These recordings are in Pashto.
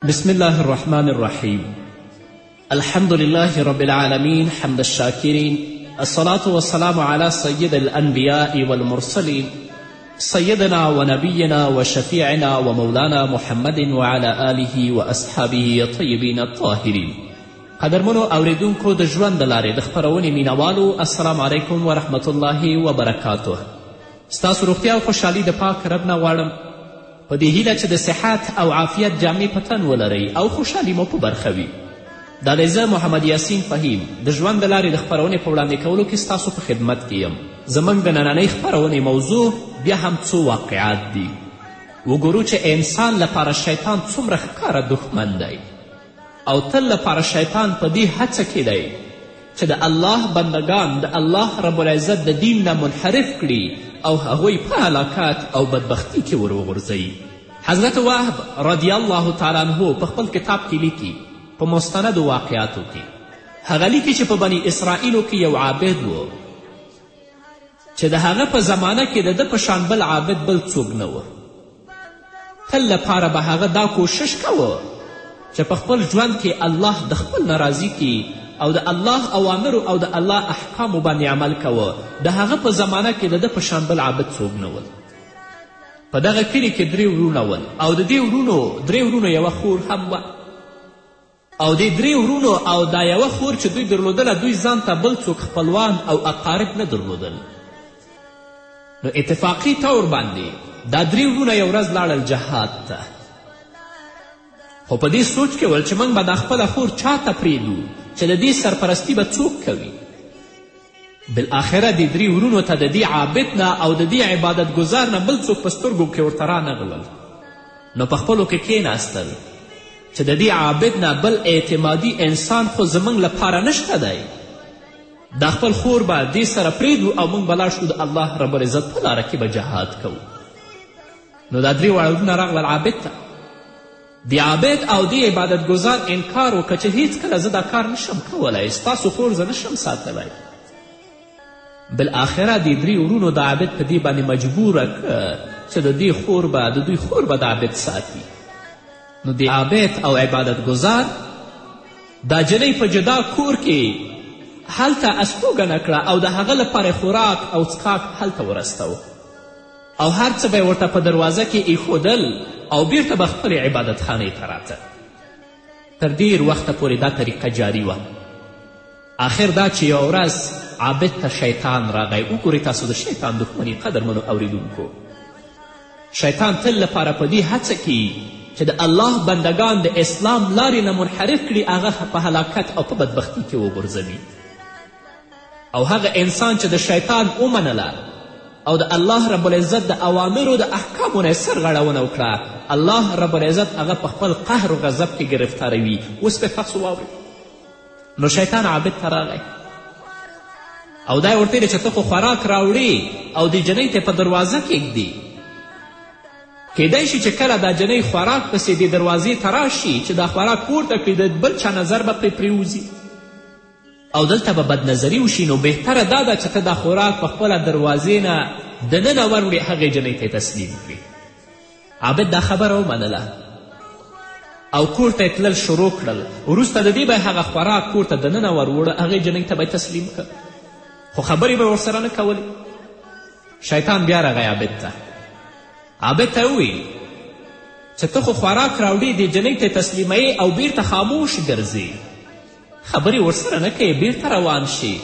بسم الله الرحمن الرحیم الحمد لله رب العالمین حمد الشاکرین الصلاة والسلام على سید الانبیاء والمرسلین سیدنا و نبینا و شفیعنا و مولانا محمد وعلى آله و اصحابه طیبین الطاهرین قدرمنو اوریدونکو د ژوند د لارې د خپرونې مینوالو السلام علیکم ورحمت الله وبرکاته ستاسو روغتیا او خوشحالي د پاک رب نه غواړم په دې هیله چې د صحت او عافیت جامې په تن ولرئ او خوشحالي مو په برخه وي دا دی زه محمد یاسین فهیم د ژوند د لارې د خپرونې په وړاندې کولو کې ستاسو په خدمت کې یم زموږ د نننۍ خپرونې موضوع بیا هم څو واقعات دي وګورو چې انسان لپاره شیطان څومره ښکاره دښمن دی او تل لپاره شیطان په دې هڅه کې دی چې د الله بندگان د الله رب العزت د دین نه منحرف کړي او هغوی په هلاکت او بدبختی کې ور وغورځوي حضرت وهب رضی الله تعالی عنه په خپل کتاب کې لیکي په مستندو واقعاتو کې هغه لیکي چې په بني اسرائیلو کې یو عابد و چې د هغه په زمانه کې د ده په شان بل عابد بل څوک نه و تل لپاره به هغه دا کوشش کوه چې په خپل ژوند کې الله د خپل نه راضي کړي او د الله اوامرو او د الله احکامو باندې عمل کوه د هغه په زمانه کې د ده په شان بل عابد څوک نه ول په دغه کلي کې درې ورونه ول او د دې ورونو درې ورونو یوه خور هم وه او دې درې ورونو او دا یوه خور چې دوی درلودله دوی ځان ته بل څوک خپلوان او اقارب نه درلودل نو اتفاقي طور باندې دا درې ورونه یو ورځ لاړل جهاد ته خو په دې سوچ کې ول چې موږ به دا خپله خور چا ته پرېږدو چې د دې سرپرستی به څوک کوي بالاخره دې درې ورونو ته د دې عابد نه او د دې عبادت ګزار نه بل څوک په سترګو کې ورته رانغلل نو په خپلو کې کېناستل چې د دې عابد نه بل اعتمادي انسان خو زموږ لپاره نشته دی دا خپل خور به دې سره پرېږدو او موږ به لاړ شو د الله رب العزت په لاره کې به جهاد کوو نو دا درې واړه وروڼه راغلل عابد ته د عابد او دې عبادت ګزار انکار وکړه چې هیڅکله زه دا کار نشم کولی ستاسو خور زه نشم ساتلی بالاخره د درې ورونو د عابد په دې باندې مجبوره که چې د دې خور به د دوی خور به د عابد ساتي نو د عابد او عبادت ګزار دا جنۍ په جدا کور کې هلته استوګنه کړه او د هغه لپاره خوراک او څښاک هلته ورستوه او هر څه به یې ورته په دروازه کې ایښودل او بیرته به خپلې عبادتخانې ته راته تر ډیر وخته پورې دا طریقه جاری وه آخر دا چې یوه ورځ عابد ته شیطان راغی وګورئ تاسو د شیطان دښمني قدرمنو اوریدونکو شیطان تل لپاره په دې هڅه کې چې د الله بندگان د اسلام لارې نه منحرف کړي هغه په هلاکت او په بدبختی کې وغورځوي او هغه انسان چې د شیطان ومنله او د الله رب العزت د اوامرو د احکامو نه سرغړونه وکړه الله رب العزت هغه په خپل قهر و غضب کې ګرفتاروي اوس به تاسو واورئ نو شیطان عابد ته راغی او دا یې ورته چې ته خو خوراک راوړې او د جنۍ ته په دروازه کیږدي کیدای شي چې کله دا جنۍ خوراک پسې د دروازې ته راشي چې دا خوراک پورته کړي د بل چا نظر به پرې پرېوځي او دلته به بدنظري وشي نو بهتره دا ده چې ته دا خوراک په خپله دروازې نه دننه وروړې هغې جنۍ ته تسلیم کړې عابد دا خبره ومنله او کور ته تلل شروع کړل وروسته د دې به هغه خوراک کور ته دننه وروړه هغې جنۍ ته به تسلیم کړ خو خبرې به ورسره نه کولې شیطان بیا راغی عابد ته عابد ته وویل چې ته خو خوراک راوړې دې جنۍ ته تسلیموې او بیرته خاموش ګرځې خبرې ورسره نه کوې بیرته روان شي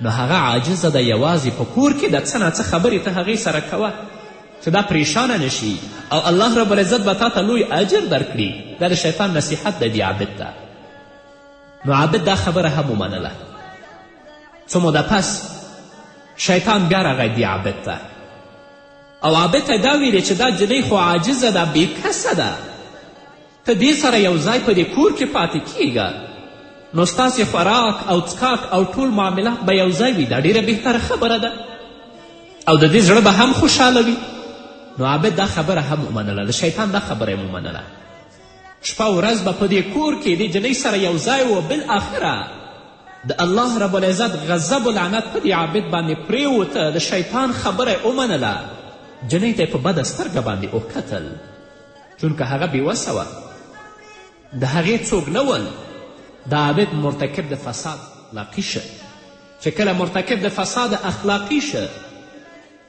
نو هغه عاجزه ده یوازې په کور کې د څه ناڅه خبرې ته هغې سره کوه چې دا پریشانه نشي او الله رب العزت به تا ته لوی اجر درکړي دا د شیطان نصیحت دی دې عابد ته نو عابد دا خبره هم ومنله څه موده پس شیطان بیا راغی دې عابد ته او عابد ته دا ویلې چې دا جنۍ خو عاجزه ده بېکسه ده ته دې سره یو ځای په دې کور کې پاتې کیږه نو ستاسې خوراک او څکاک او ټول معاملات به یو ځای وي دا ډیره بهتره خبره ده او د دې زړه به هم خوشحاله وي نو عابد دا خبره هم ومنله د شیطان دا خبره یې ومنله شپه ورځ به په دې کور کې دې جنۍ سره یو ځای و بالاخره د الله رب العزت غضب و لعنت په دې عابد باندې پرېوته د شیطان خبره یې ومنله جنۍ ته یې په بده سترګه باندې وکتل چونکه هغه بېوسه وه د هغې څوک نه ول د عابد مرتکب د فساد اخلاقي شه چې کله مرتکب د فساد اخلاقي شه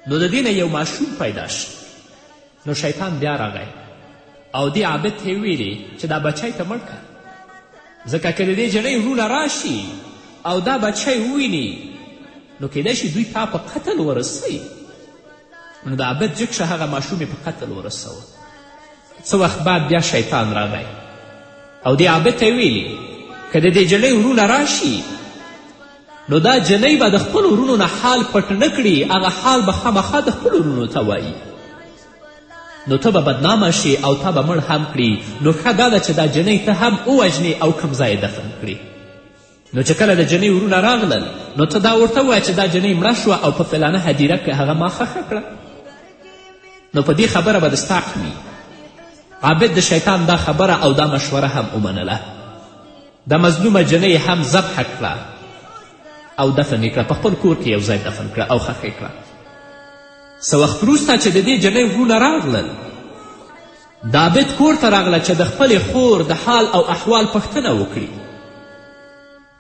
نو د دې نه یو ماشوم پیدا شه نو شیطان بیا راغی او دې عابد ته ویلې چې دا بچی ته مړ که ځکه که د دې جنۍ وروڼه راشي او دا بچی وویني نو کیدای شي دوی تا په قتل ورسوي نو د عبد جکشه هغه ماشوم یې په قتل ورسوه څه وخت بعد بیا شیطان راغی او دې عابد ته ویلي که د دې جلۍ ورونه راشي نو دا جلۍ به د خپلو ورونو نه حال پټ نه کړي هغه حال به خامخا د خپلو ورونو ته وایي نو ته به بدنامه شي او تا به مړ هم کړي نو ښه دا ده چې دا جنۍ ته هم ووژنې او کوم ځای دفن کړي نو چې کله د جنۍ ورونه راغلل نو ته دا ورته ووایه چې دا جنۍ مړه شوه او په فلانه هدیره کې هغه ما خښه کړه نو په دې خبره به د ستا وي عابد د شیطان دا خبره او دا مشوره هم ومنله د مظلومه جنۍ هم ذبحه کړه او دفن یې کړه په خپل کور کې یو ځای دفن کړه او خښه کړه څه وخت وروسته چې د دې جنۍ وروڼه راغلل دابد کور ته راغله چې د خپلې خور د حال او احوال پوښتنه وکړي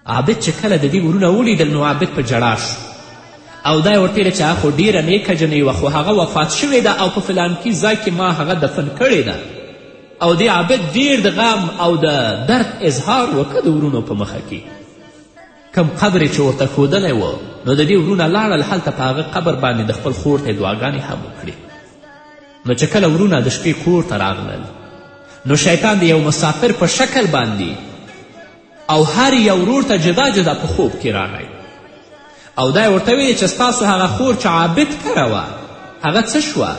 عابد چې کله د دې ورونه ولیدل نو عابد په ژړا شو او دا یې ورته ویل چې خو ډیره نیکه جنۍ وه خو هغه وفات شوې ده او په فلانکي ځای کې ما هغه دفن کړې ده او دې عابد ډیر د غم او د درد اظهار وکړه د ورونو په مخه کې کم قبر چې ورته ښودلی و نو د دې ورونه لاړل هلته په هغه قبر باندې د خپل خور ته دعاګانې هم وکړې نو چې کله ورونه د شپې کور ته راغلل نو شیطان د یو مسافر په شکل باندې او هر یو ورور ته جدا جدا په خوب کې راغی او دا ورته ویلې چې ستاسو هغه خور چې عابد کره وه هغه څه شوه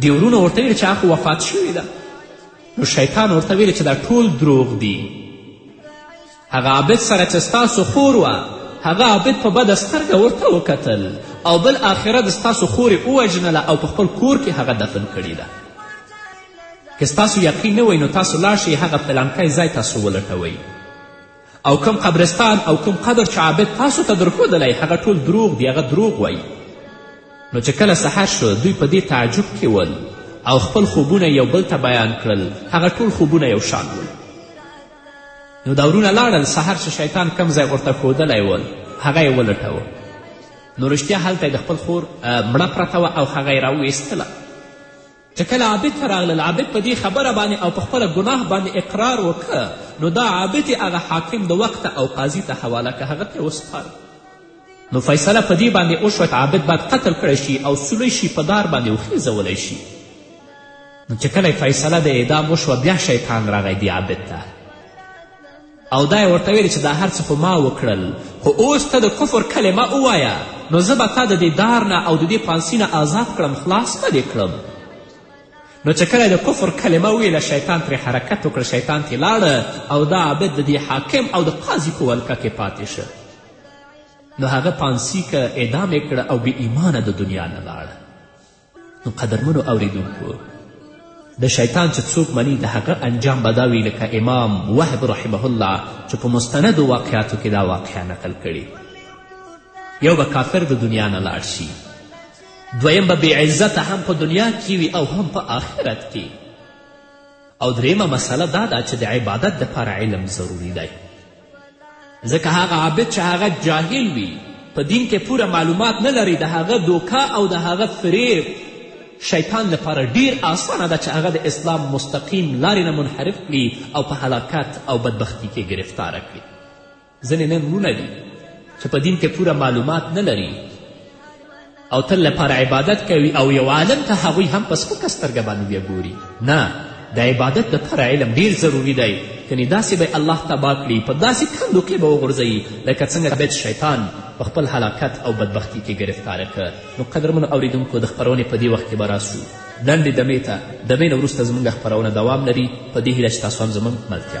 دې ورونه ورته ویلې چې هغه خو وفات شوې ده نو شیطان ورته ویلې چې دا ټول دروغ دي هغه عابد سره چې ستاسو خور وه هغه عابد په بده سترګه ورته وکتل او بل آخره د ستاسو خور یې ووژنله او په خپل کور کې هغه دفن کړې ده که ستاسو یقین نه وی نو تاسو لاړ شئ هغه پلانکی ځای تاسو ولټوئ او کم قبرستان او کم قبر چې عابد تاسو ته درښودلی هغه ټول دروغ دی هغه دروغ وایي نو چې کله سحر شو دوی په دې تعجب کې ول او خپل خوبونه یو بل ته بیان کړل هغه ټول خوبونه یو شان ول نو دا ورونه لاړل سهار چې شیطان کم ځای ورته ښودلی ول هغه یې ولټوه نو رښتیا هلته د خپل خور مړه پرته وه او هغه یې راوویستله چې کله عابد ته راغلل عابد په دې خبره باندې او په خپله ګناه باندې اقرار وکړه نو دا عابد یې هغه حاکم د وخت او قاضي ته حواله که هغه ته وسپاره نو فیصله په دې باندې وشوه عابد باید قتل کړی شي او سلی شي په دار باندې وخیزولی شي نو چې کله فیصله د اعدام وشوه بیا شیطان راغی دی عابد ته او دا یې ورته ویلې چې دا هر څه خو ما وکړل خو اوس ته د کفر کلمه ووایه نو زه به تا د دې دار نه او د دې پانسي نه آزاد کړم خلاص به دې کړم نو چې کله د کفر کلمه وویله شیطان ترې حرکت وکړ شیطان ترې لاړه او دا عابد د دې حاکم او د قاضي په ولکه کې پاتې شه نو هغه پانسي که اعدام یې کړه او بې ایمانه د دنیا نه لاړه نو قدرمنو اوریدونکو د شیطان چې څوک مني د هغه انجام به دا وي لکه امام وهب رحمه الله چې په مستندو واقعاتو کې دا واقعه نقل کړي یو به کافر د دنیا نه لاړ شي دویم به بېعزته هم په دنیا کې وي او هم په آخرت کې او درېیمه مسله دا ده چې د عبادت دپاره علم ضروري دی ځکه هغه عابد چې هغه جاهل وي په دین کې پوره معلومات نه لري د هغه دوکه او د هغه فریب شیطان لپاره ډیر آسانه ده چې هغه د اسلام مستقیم لارې نه منحرف کړي او په هلاکت او بدبختی کې گرفتاره کړي ځینې نن وروڼه دي چې په دین کې پوره معلومات نه لري او تل لپاره عبادت کوي او یو عالم ته هغوی هم په سپکه سترګه باندې بیا ګوري نه د عبادت دپاره علم ډیر ضروري دی کنې داسې به الله تباه کړي په داسې کندو کې به وغورځوي لکه څنګه بیت شیطان په خپل هلاکت او بدبختی کې ګرفتاره کړ نو قدرمنو اوریدونکو د خپرونې په دې وخت کې به راسو لنډې دمې ته دمې نه وروسته زموږ خپرونه دوام لري په دې هیله چې تاسو هم زموږ ملتیا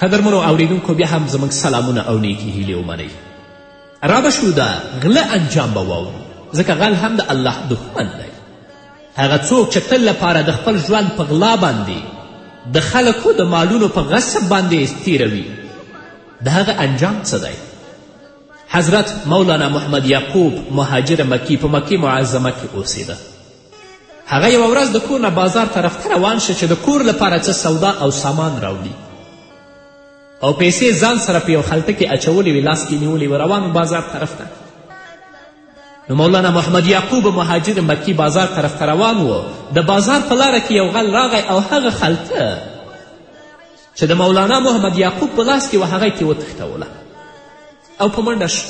قدرمنو اوریدونکو بیا هم زموږ سلامونه او نیکې هیلې ومنئ را به شو دا غله انجام به واورو ځکه غل هم د الله دښمن دی هغه څوک چې تل لپاره د خپل ژوند په غلا باندې د خلکو د مالونو په غصب باندې تیروي د هغه انجام څه دی حضرت مولانا محمد یعقوب مهاجر مکی په مکې معظمه کې اوسېده هغه یوه ورځ د کور نه بازار طرف ته روان شه چې د کور لپاره څه سودا او سامان راوړي او پیسې ځان سره په یو خلطه کې اچولې وې لاس کې نیولې وې روان بازار طرف ته نو مولانا محمد یعقوب مهاجر مکی بازار طرف ته روان و د بازار په لاره کې یو غل راغی او هغه خلطه چې د مولانا محمد یعقوب په لاس کې و هغه یې ترې وتښتوله او په منډه شو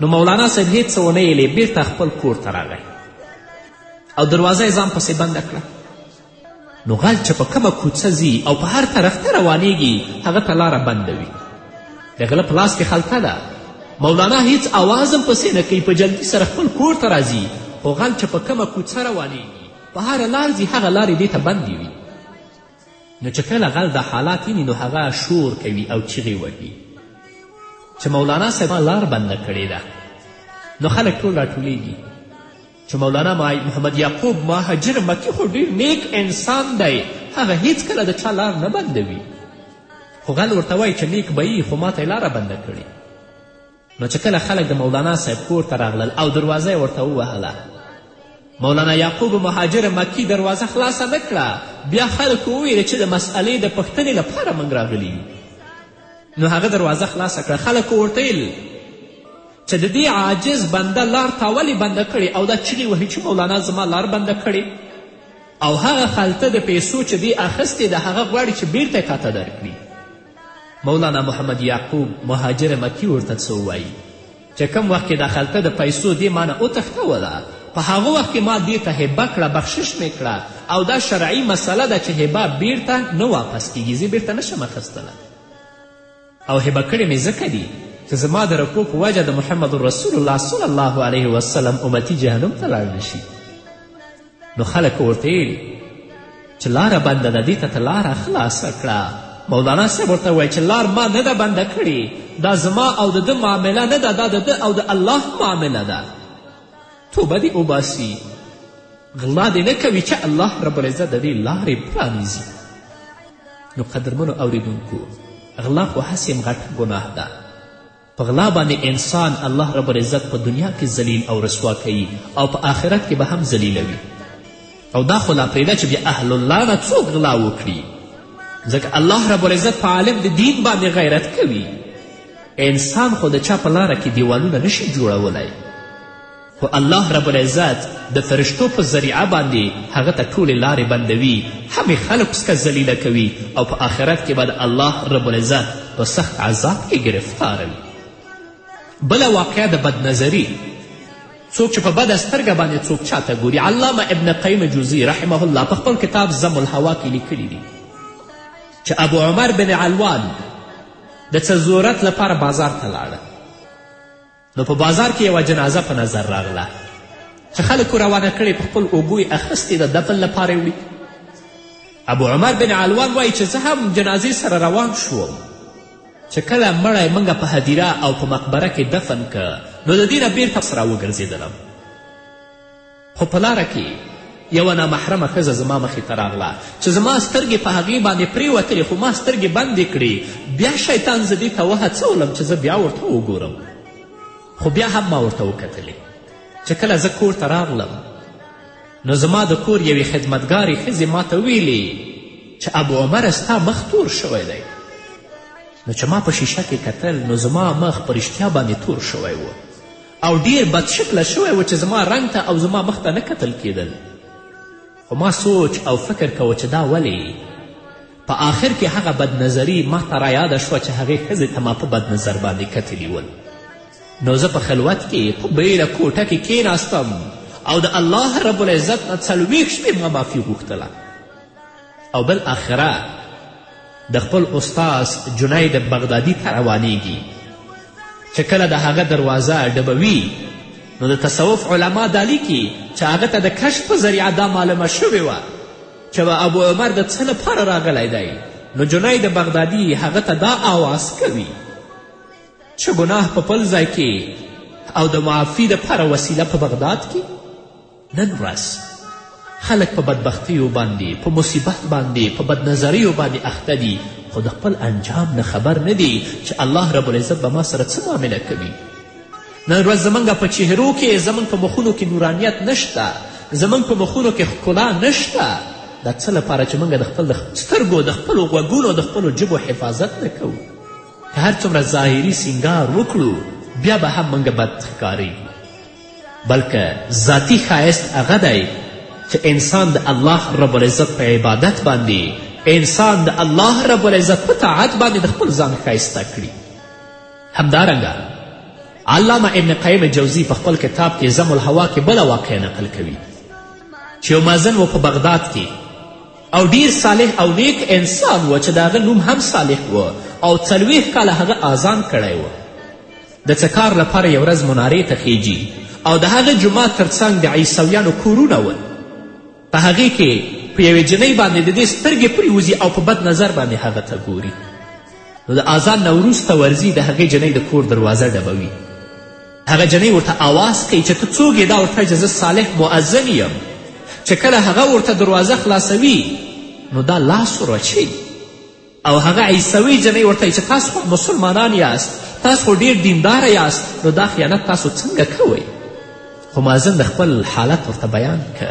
نو مولانا صاحب هیڅ څه ونه یلې بیرته خپل کور ته راغی او دروازه یې ځان پسې بنده کړه نو غل چې په کومه کوڅه ځي او په هر طرف ته روانیږي هغه ته لاره بنده وي د غله په لاس کې خلطه ده مولانا هیڅ آواز هم پسې نه کوي په جلدي سره خپل کور ته راځي خو غل چې په کومه کوڅه روانیږي په هره لار ځي هغه لارې دې ته بندې وي نو چې کله غل دا حالات ویني نو هغه شور کوي او چیغې وهي چې مولانا صاحب لار بنده کړې ده نو خلک ټول راټولیږي چې مولانا محمد یعقوب مهاجر مکی خو ډیر نیک انسان دی هغه هیڅکله د چا لار نه بندوي خو غل ورته وایي چې نیک به خو ماته یې لاره بنده کړې نو چې کله خلک د مولانا صاحب کور ته راغلل او دروازه یې ورته ووهله مولانا یعقوب مهاجر مکی دروازه خلاصه نه کړه بیا خلکو وویل چې د مسئلې د پوښتنې لپاره موږ راغلي نو هغه دروازه خلاصه کړه خلکو ورته چې د دې عاجز بنده لار تا ولې بنده کړې او دا چیغې وهي چې مولانا زما لار بنده کړې او هغه خلته د پیسو چې دې اخیستې د هغه غواړي چې بیرته تا ته درکړي مولانا محمد یعقوب مهاجر مکی ورته څه ووایي چې کوم وخت کې دا خلته د پیسو دې مانه وتښتوله په هغه وخت کې ما دې ته هبه کړه بخشش مې کړه او دا شرعي مسله ده چې هبه بیرته نه واپس کیږي زه بیرته نشم اخیستلی او هبه کړې مې ځکه دي چې زما د رکو په وجه د محمد رسول الله صلی الله علیه وسلم امتی جهنم ته لاړ نشي نو خلک ورته ویلي چې لاره بنده ده دې ته ته لاره خلاصه کړه مولانا صاحب ورته وایي چې لار ما نه ده بنده کړې دا زما او د ده معامله نه ده دا د ده او د الله معامله ده توبه دې وباسي غلا دې نه کوي چې الله رب العزت د دې لارې پرانیزي نو قدرمنو اوریدونکو غلا خو هسې هم غټه ګناه ده په غلا باندې انسان الله رب العزت په دنیا کې ذلیل او رسوا کوي او په آخرت کې به هم ذلیلوي او دا خو لا پرېږده چې بیا اهل الله نه څوک غلا وکړي ځکه الله رب العزت په عالم د دین باندې غیرت کوي انسان خو د چا په لاره کې دیوالونه نشي جوړولی خو الله رب العزت د فرشتو په ذریعه باندې هغه ته ټولې لارې بندوي همې خلق څخه ذلیله کوي او په آخرت کې به د الله رب العزت په سخت عذاب کې ګرفتاروي بله واقعه د بدنظري څوک چې په بده سترګه باندې څوک چاته ګوري علامه ابن قیم جوزي رحمه الله په خپل کتاب زم الهوا کې لیکلي دي چې ابو عمر بن علوان د څه زورت لپاره بازار ته لاړه نو په بازار کې یوه جنازه په نظر راغله چې خلکو روانه کړې په خپل اوږو یې اخیستې ده دفن لپاره یې وړي ابو عمر بن علوان وایي چې زه هم جنازې سره روان شوم چې کله مړی موږ په هدیره او په مقبره کې دفن که نو د دې نه بېرته سره وګرځېدلم خو په لاره کې یوه نامحرمه ښځه زما مخې ته راغله چې زما سترګې په هغې باندې پرېوتلې خو ما سترګې بندې کړې بیا شیطان زه دې ته وهڅولم چې زه بیا ورته وګورم خو بیا هم ما ورته وکتلې چې کله زه کور ته راغلم نو زما د کور یوې خدمتګارې ښځې ما ته ویلې چې ابو عمره ستا مخ تور شوی دی نو چې ما په شیشه کې کتل نو زما مخ په رښتیا باندې تور شوی و او ډیر بد شکله شوی و چې زما رنګ ته او زما مخ ته نه کتل کیدل خو ما سوچ او فکر کوه چې دا ولې په آخر کې هغه بدنظري ما ته رایاده شوه چې هغې ښځې ته ما په بدنظر باندې کتلي ول نو زه په خلوت کې په بیړه کوټه کې کیناستم او د الله رب العزت نه څلوېښت شپې ما معافي غوښتله او بل اخره د خپل استاذ جنید بغدادي ته روانیږي چې کله د هغه دروازه ډبوي نو د تصوف علما دا لیکي چې هغه ته د کشف په ذریعه دا معلومه شوې وه چې به ابو عمر د څه لپاره راغلی دی نو جنید بغدادي هغه ته دا آواز کوي چې ګناه په خپل ځای کې او د معافي دپاره وسیله په بغداد کې نن ورځ خلک په بدبختیو باندې په مصیبت باندې په بدنظریو باندې اخته دي خو د خپل انجام نه خبر نه دي چې الله رب العزت به ما سره څه معامله کوي نن ورځ زموږ په چهرو کې زموږ په مخونو کې نورانیت نشته زموږ په مخونو کې ښکلا نشته دا څه لپاره چې موږ د خپل سترګو د خپلو غوږونو د خپلو ژبو حفاظت نه کوو که هر څومره ظاهري سینګار وکړو بیا به هم موږ بد ښکاریږو بلکه ذاتی ښایست هغه دی چې انسان د الله رب العزت په عبادت باندې انسان د الله رب العزت په طاعت باندې د خپل ځان ښایسته کړي همدارنګه علامه ابن قیم جوزی په خپل کتاب کې زم الهوا کې بله واقع نقل کوي چې یو مازن و په بغداد کې او ډیر صالح او نیک انسان و چې د هغه نوم هم صالح و او څلوېښت کاله هغه آزان کړی و د څه کار لپاره یو ورځ منارې ته خیجي او د هغه جومات تر څنګ د عیسویانو کورونه ول په هغې کې په یوې جنۍ باندې د دې سترګې پریوځي او په بد نظر باندې هغه ته ګوري نو د آزان نه وروسته ورځي د هغې جنۍ د کور دروازه ډبوي هغه جنۍ ورته آواز کوي چې ته څوک یې دا ورته چې زه صالح مؤذن یم چې کله هغه ورته دروازه خلاصوي نو دا لاس ورچوي او هغه عیسوي جنۍ ورته چې تاسو خو مسلمانان یاست تاسو خو ډیر دینداره یاست نو دا خیانت تاسو څنګه کوئ خو مازن د خپل حالت ورته بیان که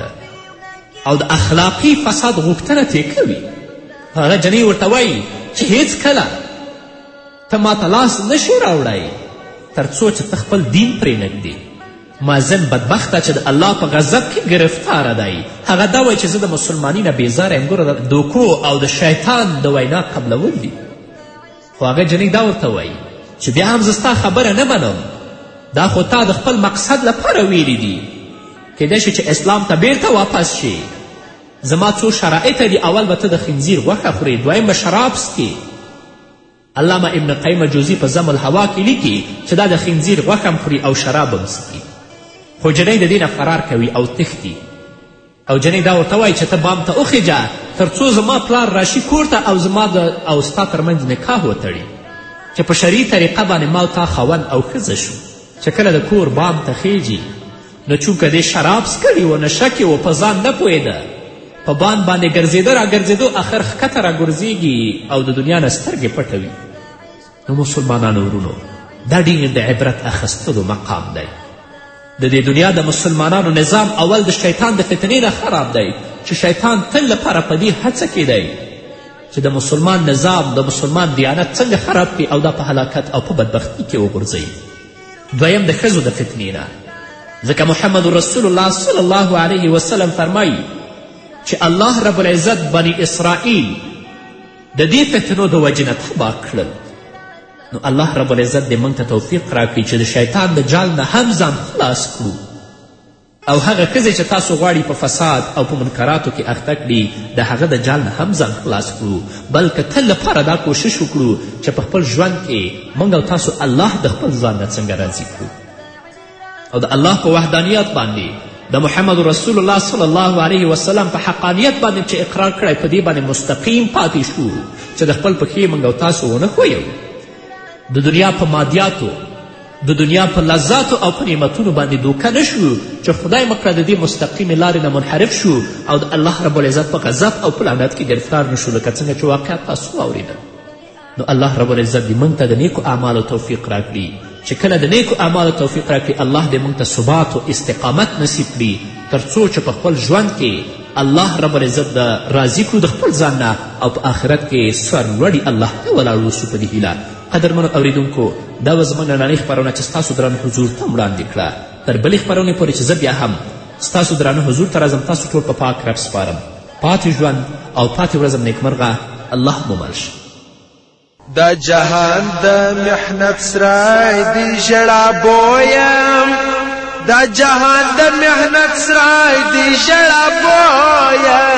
او د اخلاقي فساد غوښتنه ترې کوي هغه جنۍ ورته وایي چې هیڅکله ته ماته لاس نشي راوړی تر څو چې ته خپل دین پرې نږدې مازن بدبخته چې د الله په غضب کې ګرفتاره دی هغه دا وایي چې زه د مسلمانی نه بېزاره یم ګوره د دوکو او د شیطان د وینا قبلول دي خو هغه جنۍ دا ورته وایي چې بیا هم زه ستا خبره نه منم دا خو تا د خپل مقصد لپاره ویلي دي کیدای شي چې اسلام ته بیرته واپس شي زما څو شرایط دي اول به ته د خنزیر غوښه خورې دویم به شراب څکې علامه ابن قیم جوزي په زم الهوا کې لیکي چې دا د خنزیر غوښه هم خوري او شراب هم څکي خو جنۍ د دې نه فرار کوي او تښتي او جنۍ دا ورته وایي چې ته بام ته وخیجه تر څو زما پلار راشي کور ته او زما د او ستا ترمنځ نکاح وتړي چې په شرعي طریقه باندې ما او تا خاوند او ښځه شو چې کله د کور بام ته خیجي نو چونکه دې شراب څکلي و نشه کې و په ځان نه پوهېده په بان باندې ګرځېده راګرځېدو اخر ښکته راګرځېږي او د دنیا نه سترګې پټوي نو مسلمانانو ورونو دا ډېر د عبرت اخیستلو مقام دی د دې دنیا د مسلمانانو نظام اول د شیطان د فتنې نه خراب دی چې شیطان تل لپاره په دې هڅه کې دی چې د مسلمان نظام د مسلمان دیانت څنګه خراب کړي او دا په هلاکت او په بدبختي کې وغورځوي دویم د ښځو د فتنې نه ځکه محمد رسول الله صلی الله علیه وسلم فرمایي چې الله رب العزت بني اسرائیل د دې فتنو د وجې نه تباه کړل نو الله رب العزت دې موږ ته توفیق راکړي چې د شیطان د جال نه هم ځان خلاص کړو او هغه ښځې چې تاسو غواړي په فساد او په منکراتو کې اخته کړي د هغه د جال نه هم ځان خلاص کړو بلکې تل لپاره دا کوشش وکړو چې په خپل ژوند کې موږ او تاسو الله د خپل ځان نه څنګه راضي کړو او د الله په وحدانیت باندې د محمد رسول الله صلی الله علیه وسلم په حقانیت باندې چې اقرار کړی په دې باندې مستقیم پاتې شو چې د خپل پښې موږ او تاسو ونه ښویو د دنیا په مادیاتو د دنیا په لذاتو او په نعمتونو باندې دوکه نه شو چې خدای مه کړه د دې مستقیمې لارې نه منحرف شو او د الله رب العزت په غضب او په لعنت کې ګرفتار نه شو لکه څنګه چې واقعا تاسو واورېدل نو الله رب العزت دې موږ ته د نیکو اعمالو توفیق راکړي چې کله د نیکو اعمالو توفیق راکړي الله دې موږ ته ثبات او استقامت نصیب کړي تر څو چې په خپل ژوند کې الله رب العزت د راضي کړو د خپل ځان نه او په آخرت کې سرلوړي الله ته ولاړ اوسو په دې هیله قدرمنو اوریدونکو دا وه زموږ نننۍ خپرونه چې ستاسو درانه حضور ته وړاندې کړه تر بلې خپرونې پورې چې زه بیا هم ستاسو درانه حضور ته راځم تاسو ټول په پاک رب سپارم پاتې ژوند او پاتې ورځم نیکمرغه الله مو مل شي دا جهان د محنت سرای دی ژړا بویم دا جهان د محنت سرای دی ژړا بویم